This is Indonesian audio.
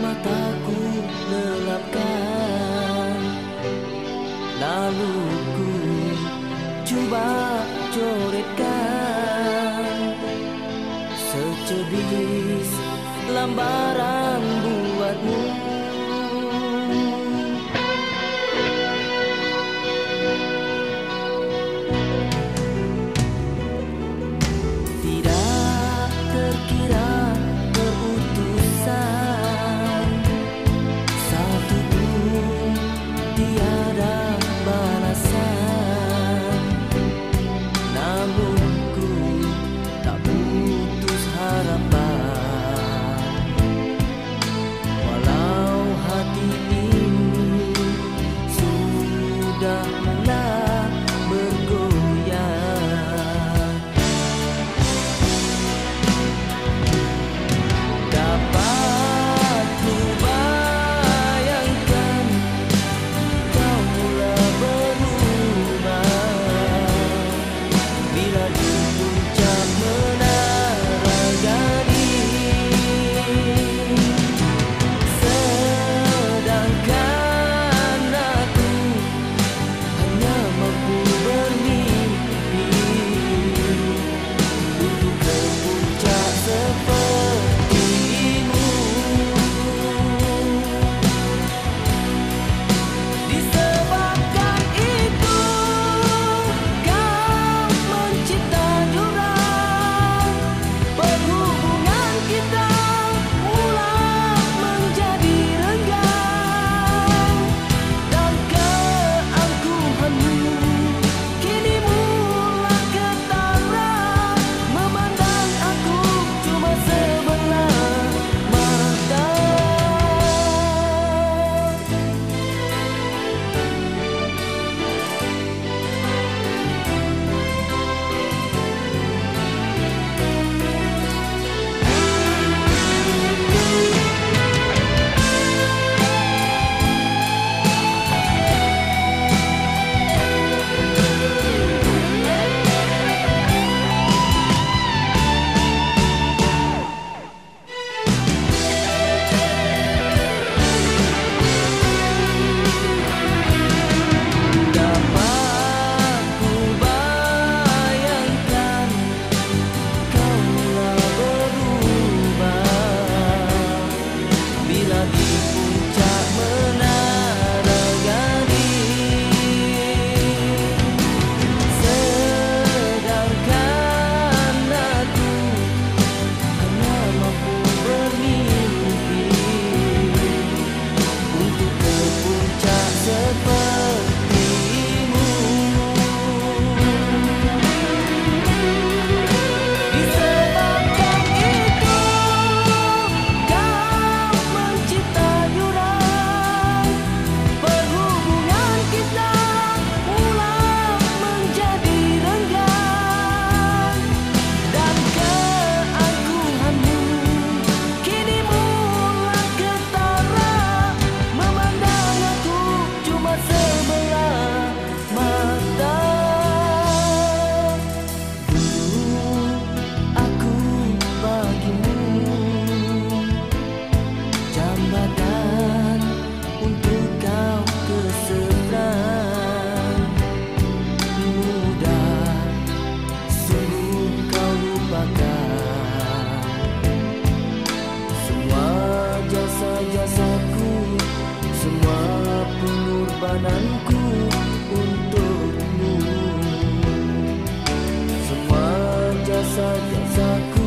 mataku lelapkan. Lalu ku coba coretkan. Secebis lambaran perjuanganku untukmu. Semua jasa-jasaku